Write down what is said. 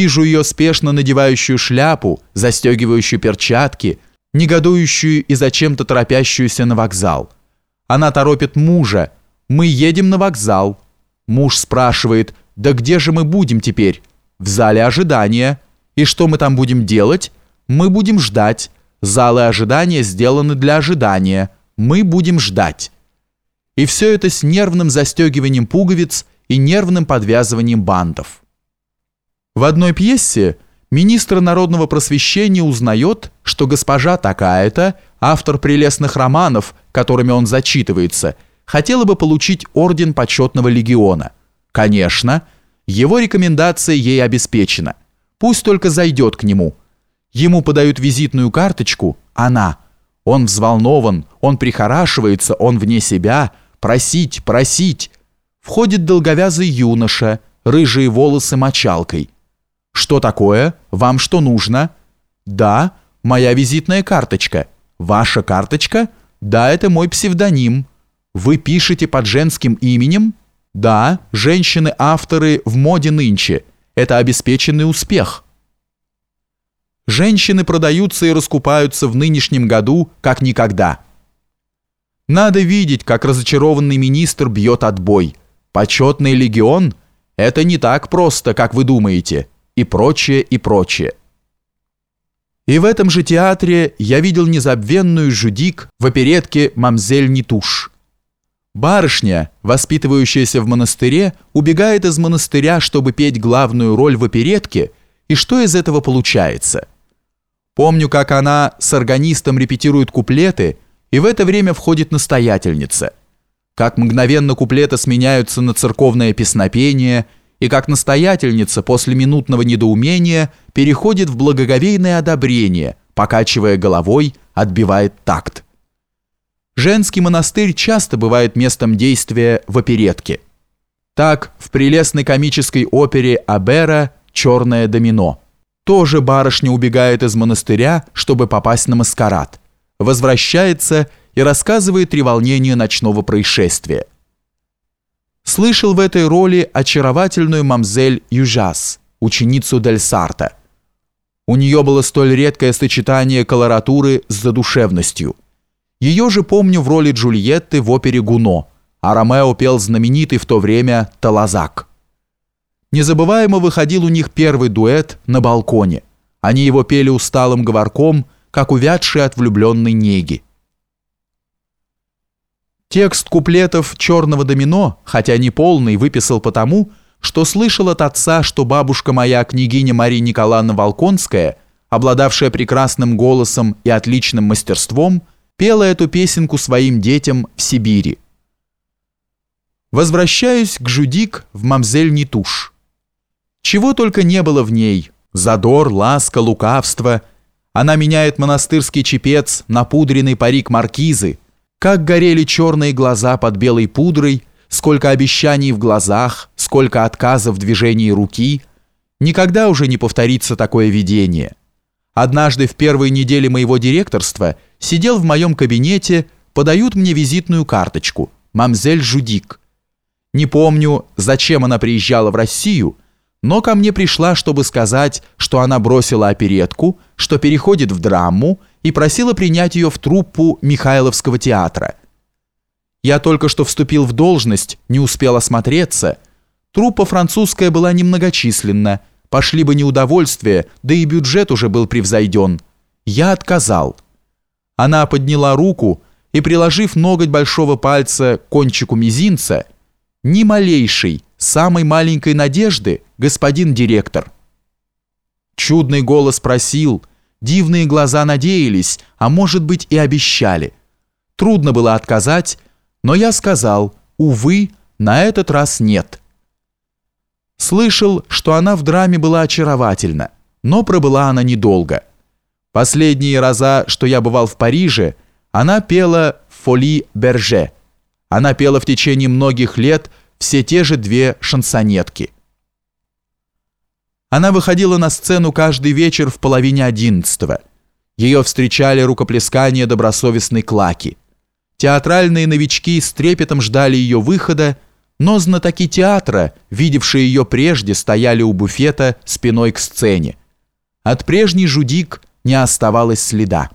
Вижу ее спешно надевающую шляпу, застегивающую перчатки, негодующую и зачем-то торопящуюся на вокзал. Она торопит мужа. «Мы едем на вокзал». Муж спрашивает, «Да где же мы будем теперь?» «В зале ожидания». «И что мы там будем делать?» «Мы будем ждать». Залы ожидания сделаны для ожидания. Мы будем ждать. И все это с нервным застегиванием пуговиц и нервным подвязыванием бантов. В одной пьесе министр народного просвещения узнает, что госпожа такая-то, автор прелестных романов, которыми он зачитывается, хотела бы получить орден почетного легиона. Конечно, его рекомендация ей обеспечена. Пусть только зайдет к нему – Ему подают визитную карточку, она. Он взволнован, он прихорашивается, он вне себя. Просить, просить. Входит долговязый юноша, рыжие волосы мочалкой. «Что такое? Вам что нужно?» «Да, моя визитная карточка». «Ваша карточка?» «Да, это мой псевдоним». «Вы пишете под женским именем?» «Да, женщины-авторы в моде нынче. Это обеспеченный успех». Женщины продаются и раскупаются в нынешнем году как никогда. Надо видеть, как разочарованный министр бьет отбой. Почетный легион – это не так просто, как вы думаете. И прочее, и прочее. И в этом же театре я видел незабвенную Жудик в оперетке «Мамзель Нитуш». Барышня, воспитывающаяся в монастыре, убегает из монастыря, чтобы петь главную роль в оперетке, и что из этого получается – Помню, как она с органистом репетирует куплеты, и в это время входит настоятельница. Как мгновенно куплеты сменяются на церковное песнопение, и как настоятельница после минутного недоумения переходит в благоговейное одобрение, покачивая головой, отбивает такт. Женский монастырь часто бывает местом действия в оперетке. Так, в прелестной комической опере Абера «Черное домино» тоже барышня убегает из монастыря, чтобы попасть на маскарад. Возвращается и рассказывает треволнение ночного происшествия. Слышал в этой роли очаровательную мамзель Южас, ученицу Дель Сарта. У нее было столь редкое сочетание колоратуры с задушевностью. Ее же помню в роли Джульетты в опере «Гуно», а Ромео пел знаменитый в то время «Талазак». Незабываемо выходил у них первый дуэт на балконе. Они его пели усталым говорком, как увядшие от влюбленной неги. Текст куплетов «Черного домино», хотя не полный, выписал потому, что слышал от отца, что бабушка моя, княгиня Мария Николаевна Волконская, обладавшая прекрасным голосом и отличным мастерством, пела эту песенку своим детям в Сибири. Возвращаюсь к Жудик в мамзель Нитуш. Чего только не было в ней. Задор, ласка, лукавство. Она меняет монастырский чепец на пудренный парик маркизы. Как горели черные глаза под белой пудрой, сколько обещаний в глазах, сколько отказов в движении руки. Никогда уже не повторится такое видение. Однажды в первой неделе моего директорства сидел в моем кабинете, подают мне визитную карточку «Мамзель Жудик». Не помню, зачем она приезжала в Россию, но ко мне пришла, чтобы сказать, что она бросила оперетку, что переходит в драму и просила принять ее в труппу Михайловского театра. Я только что вступил в должность, не успел осмотреться. Труппа французская была немногочисленна, пошли бы неудовольствия, да и бюджет уже был превзойден. Я отказал. Она подняла руку и, приложив ноготь большого пальца к кончику мизинца, ни малейший, самой маленькой надежды, господин директор. Чудный голос просил, дивные глаза надеялись, а может быть и обещали. Трудно было отказать, но я сказал, увы, на этот раз нет. Слышал, что она в драме была очаровательна, но пробыла она недолго. Последние раза, что я бывал в Париже, она пела «Фоли Берже». Она пела в течение многих лет все те же две шансонетки. Она выходила на сцену каждый вечер в половине одиннадцатого. Ее встречали рукоплескания добросовестной клаки. Театральные новички с трепетом ждали ее выхода, но знатоки театра, видевшие ее прежде, стояли у буфета спиной к сцене. От прежней жудик не оставалось следа.